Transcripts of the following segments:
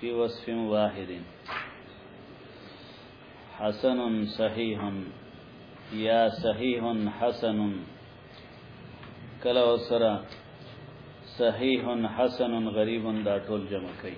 فی وصف واحد حسن صحیح یا صحیح حسن کلا وسرا صحیح حسن غریب دا ټول جمع کړي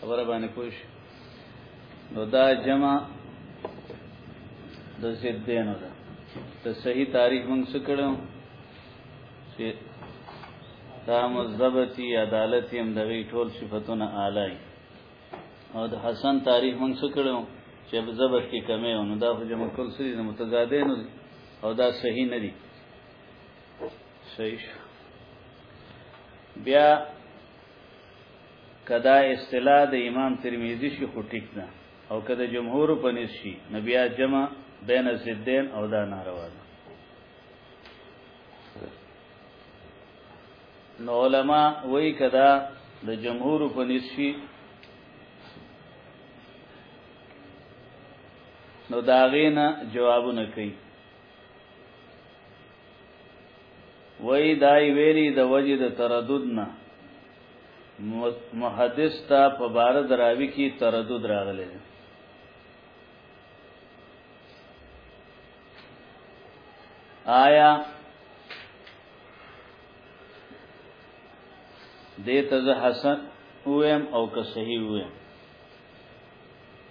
خبره باندې کوش نو دا جمع د زیدینو ده ته صحیح تاریخ موږ څه کړو چې دا مزدبتی عدالت هم دغه ټول صفاتونه اعلی او د حسن تاریخ موږ څه کړو چې مزدبت کې کمی او دا خو جمع کول سری د متضادین او دا صحیح نه دي صحیح بیا کدا اصطلاح د امام ترمذی شي خو ټیک نه او کدا جمهور په نس شي نبیا جمع بین الزدین او دا ناروا ده نو علما وای کدا د جمهور په نسبی نو داغینا جوابونه کوي وای دای ویلی د وجه د تردد نه محدث تا په بار دراوی کی تردد راغلی آیا دې ته زه حسن ویم او که صحیح ویم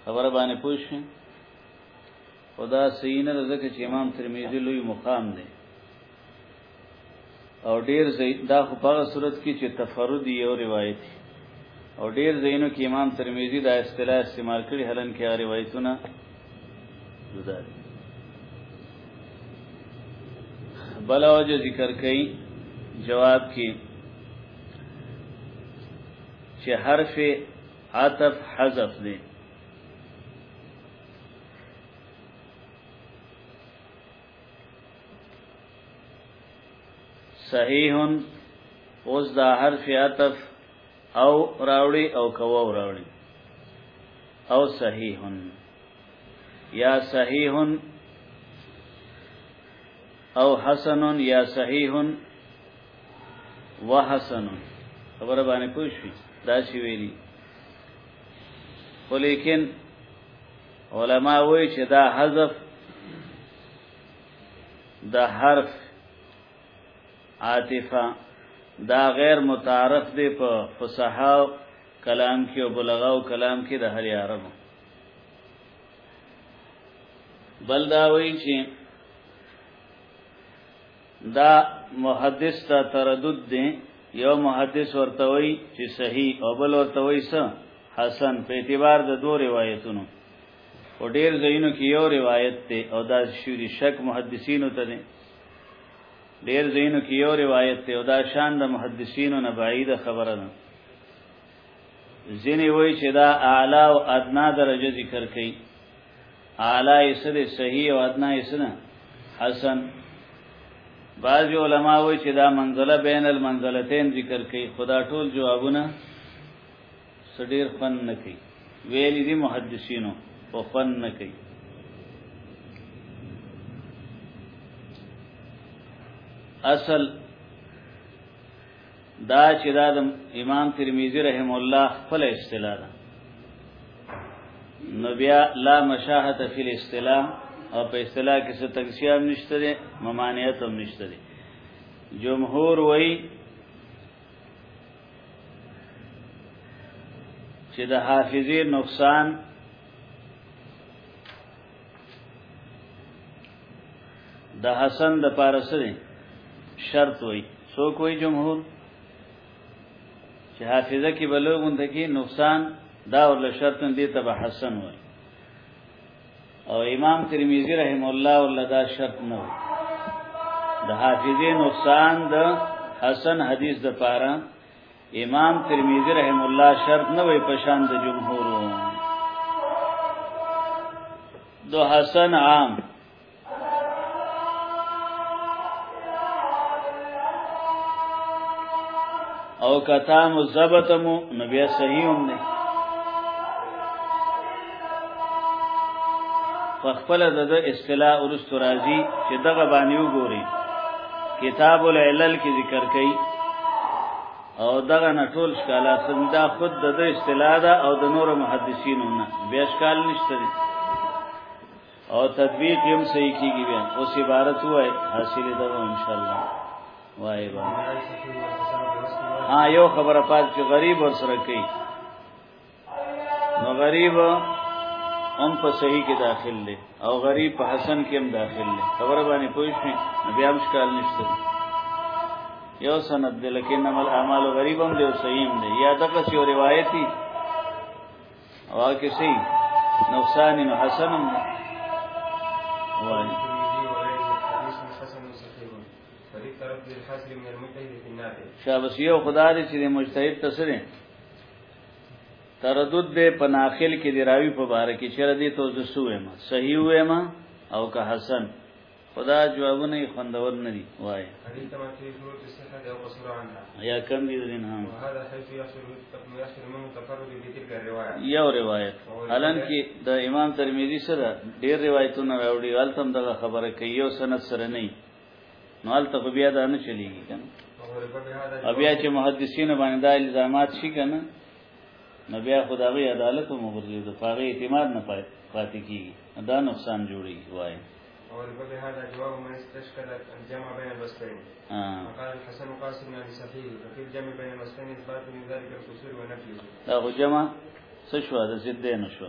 خبره باندې پوښښ خدا صحیح نه ځکه چې امام ترمذی لوی مقام دی او ډیر زید دا خو په صورت کې چې تفرد یو روایت او ډیر زینو کې امام ترمذی دا اصطلاح استعمال کړي هلن کې روایتونه جدا دي بل وجه ذکر کړي جواب کې چې حرف عطف حذف دی صحیح اوس دا حرف عطف او راوړي او کوو راوړي او صحیح یا صحیح او حسن یا صحیح وحسن خبره باندې پوښی دا شی ویلی ولیکن علما وایي چې دا حذف د حرف عاطفه دا غیر متعارف دی په فصحا کلام کې او بلغا او کلام کې د هر عربو بل دا وایي چې دا محدث ته تردد دی یو محدث ورته وی چې صحیح او بل ورته وی څه حسن په اعتبار د دوه روایتونو او ډیر ځایونو کې یو روایت ته او دا شوري شک محدثینو ته دی ډیر ځایونو کې یو روایت ته او دا شان د محدثینو نه بعید خبره ده ځینې وایي چې دا اعلی او ادنا درجه ذکر کړي اعلی یې سره صحیح او ادنا یې سره حسن بعض علماء وی چې دا منزله بین المنزلتین ذکر کوي خدا ټول جوابونه سډیر فن نه کوي ویل دي محدثینو په فن نه کوي اصل دا چې دا د امام ترمذی رحم الله خپل اصطلاح ده نو بیا لا مشاهته فی الاصطلاح او په اصطلاح کې څه تنسیه هم نشته دي ممانعت هم نشته دي جمهور وای چې د حافظې نقصان د حسن د پاره سره شرط وای سو کوئی جمهور چې حافظه کې بلوغون ته کې نقصان دا ول شرط دې ته به حسن وای او امام ترمذی رحم الله ول دا شرط نه وای د حافظه نقصان د حسن حدیث د پاره امام ترمذی رحم الله شرط نه وي پشان د جمهور دو حسن عام او کتا مزبتمو نبی صحیح هم نه په خپل د اصطلاح ورست راځي چې دغه باندې وګوري کتاب العلل کې ذکر کړي او دغه نټول شکاله سمدا خود د اصطلاح دا او د نور محدثینو نه بیا شکال نشته او تطبیق هم صحیح کیږي بیا اوس عبارت وای حاصل ده ان شاء الله وای با ها یو خبره پات چې غریب ور سره کوي نو غریب هم په صحیح کې داخل دی او غریب په حسن کې هم داخل دی خبره باندې پوه شئ بیا هم ښکار نشته یو سند دی لکه نمل اعمال غریب هم دی او صحیح هم دی یا دغه یو روایتي او کې صحیح نقصان نو حسن هم دی وایي شابسیو خدای چې مجتهد تسره تردد دې په ناخل کې دی راوی په بار کې چر دې تو زسو ایم صحیح ایم او که حسن خدا جوابونه خوندور نه دی وای یا کم دي دین هم یو روایت الان کې د امام ترمذی سره ډیر روایتونه راوړي غلطم دغه خبره کوي یو سند سره نه نو هلته خو بیا دا نه چلیږي کنه او بیا چې محدثین باندې دا الزامات شي کنه نو بیا خدای عدالت هم وګرځي د فقې اعتماد نه پاتې کیږي دا نقصان جوړي وای او لبه هذا جواب من استشكل الجمع بين الوصفين فقال الحسن قاسم عن صحيح ففي الجمع بين الوصفين اثبات من ذلك القصور ونفيه دا جمع څه شو د زیدین شو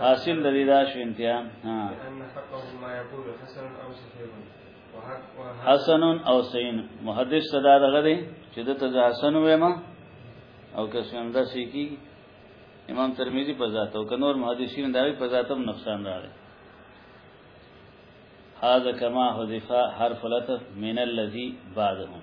حاصل د دې دا شو انتها ها حسن او سین محدث صدا دغه دی چې د ته حسن وېما او که څنګه دا سیکی امام ترمذی په ذات او کنور محدثین دا په ذاتم نقصان راغی هذا كما حذف حرف لطف من الذي بعدهم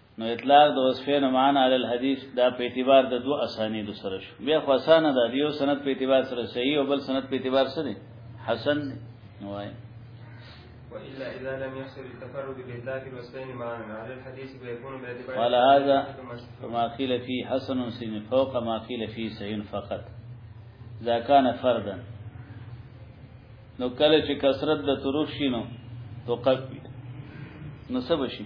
نو اطلاق د وصفین معنا علی الحدیث دا په اعتبار د دوه اسانید سره شو بیا خو اسانه ده دیو سند په اعتبار سره صحیح او بل سند په اعتبار سره حسن وای وإلا إذا لم يحصل التفرد بإطلاق الوصفين معا على الحديث فيكون باعتبار قال هذا فما قيل فيه حسن سن فوق ما قيل فيه صحيح فقط إذا كان فردا نو کله چې کثرت د طرق شینو تو قف نو سب شي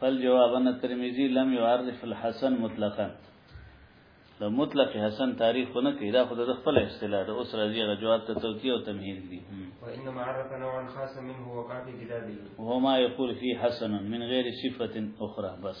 فالجواب ان الترمذي لم يعرف الحسن مطلقا د مطلق حسن تاریخ نه کوي دا خود د خپل اصطلاح د اوس راځي غ جواب ته توتی او تمهید دي وانما عرف نوعا خاصا منه وقع في كتابه وهو ما يقول فيه حسن من غير صفه اخرى بس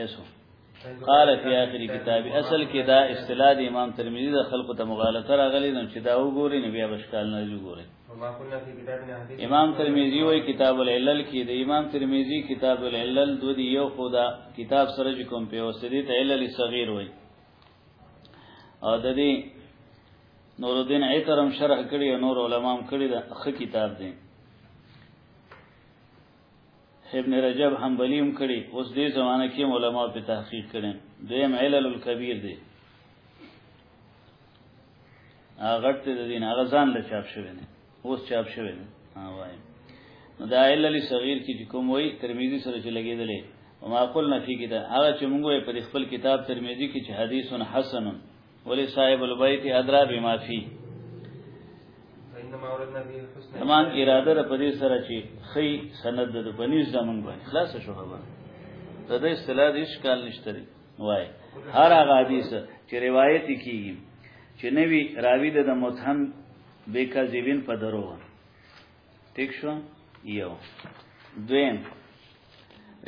ایسو قال فی آخر کتاب اصل کې دا اصطلاح د امام ترمذی د خلقو ته مغالطه راغلی نو چې دا وګوري نو بیا بشکال نه وګوري امام ترمذی وای کتاب العلل کې د امام ترمذی کتاب العلل دو دی یو خدا کتاب سره کوم په وسیدی ته علل صغیر وای او د دې نور الدین عطرم شرح کړی او نور علماام کړی دا خ کتاب دی ابن رجب حنبلی هم کړي اوس دې زمانه کې علما په تحقیق کړي دویم علل الکبیر دی هغه ته د دین هغه ځان له چاپ شوی نه اوس چاپ شوی نه وایم نو دا علل صغیر کې کوم وای ترمذی سره چې لګیدلې وما قلنا فی کتاب هغه چې موږ په خپل کتاب ترمذی کې چې حدیث حسن ولی صاحب البیت ادرا بما فی زمان اراده را پدې سره چې خی سند د بنیز زمون باندې خلاص شو خبر د دې اصطلاح د اشکال نشته دی وای هر هغه حدیث چې روایت کیږي چې نوی راوی د متهم بیکذبین په درو ټیک شو یو دویم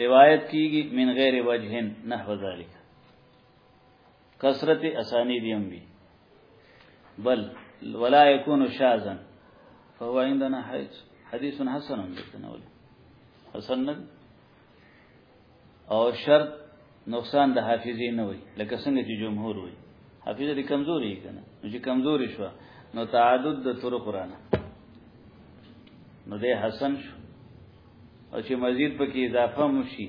روایت کیږي من غیر وجهن نحو ذالک کثرت اسانید هم وي بل ولا يكون شاذا فهو عندنا حديث حسن عندنا ولي حسن نه او شرط نقصان د حافظي نه وي لکه څنګه چې جمهور وي حافظه دي کمزوري کنه نو چې کمزوري شو نو تعدد د تور قران نو ده حسن شو او چې مزید پکې اضافه مشي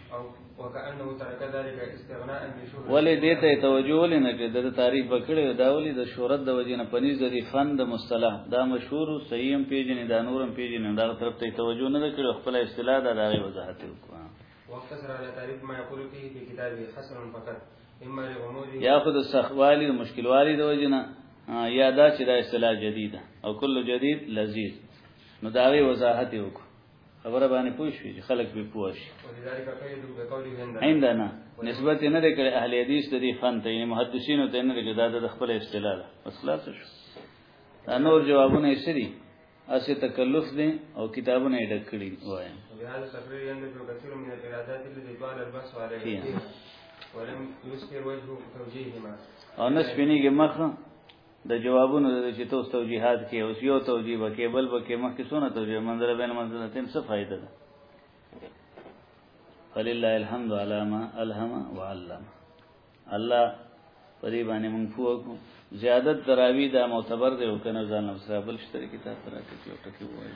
ولې دې ته توجه ولې نه کړې د تعریف وکړې دا ولې د شهرت د وجې نه پنيز د فن د مصطلح دا مشهور صحیح هم پیژنې دا نور هم پیژنې دا طرف ته توجه نه کړې خپل اصطلاح دا دغه وضاحت وکړه واقتصر على تعریف ما يقول فيه في كتابه حسن فقط اما لغموده ياخذ السخوالي المشكلوالي د وجې نه یا دا چې دا اصطلاح جديده او کل جديد لذيذ نو دا وی وضاحت وکړه خبره باندې پوه شو چې خلک به پوه شي عندنا نسبت نه ده کړې اهل حدیث د دې فن ته یعنی محدثینو ته نه ده دا د خپل اصطلاح ده اصلاح څه شو نور جوابونه یې سری اسه تکلف دي او کتابونه یې ډک کړی وایم بهذا التقرير يندرج كثير من الإرادات التي طال البحث عليها ولم يذكر وجه توجيههما او نسبني مخه د جوابونو د چې تاسو توجیهات کې اوس یو توجیه به کې بل به کې مخکې سونه توجیه منظر بین منزلتین څه فائدہ ده فلله الحمد علامه الهم وعلم الله په دې باندې مونږ فوق زیادت دراوی دا معتبر دی او کنه ځان نفس را بل شتري کتاب راکې ټکی وایي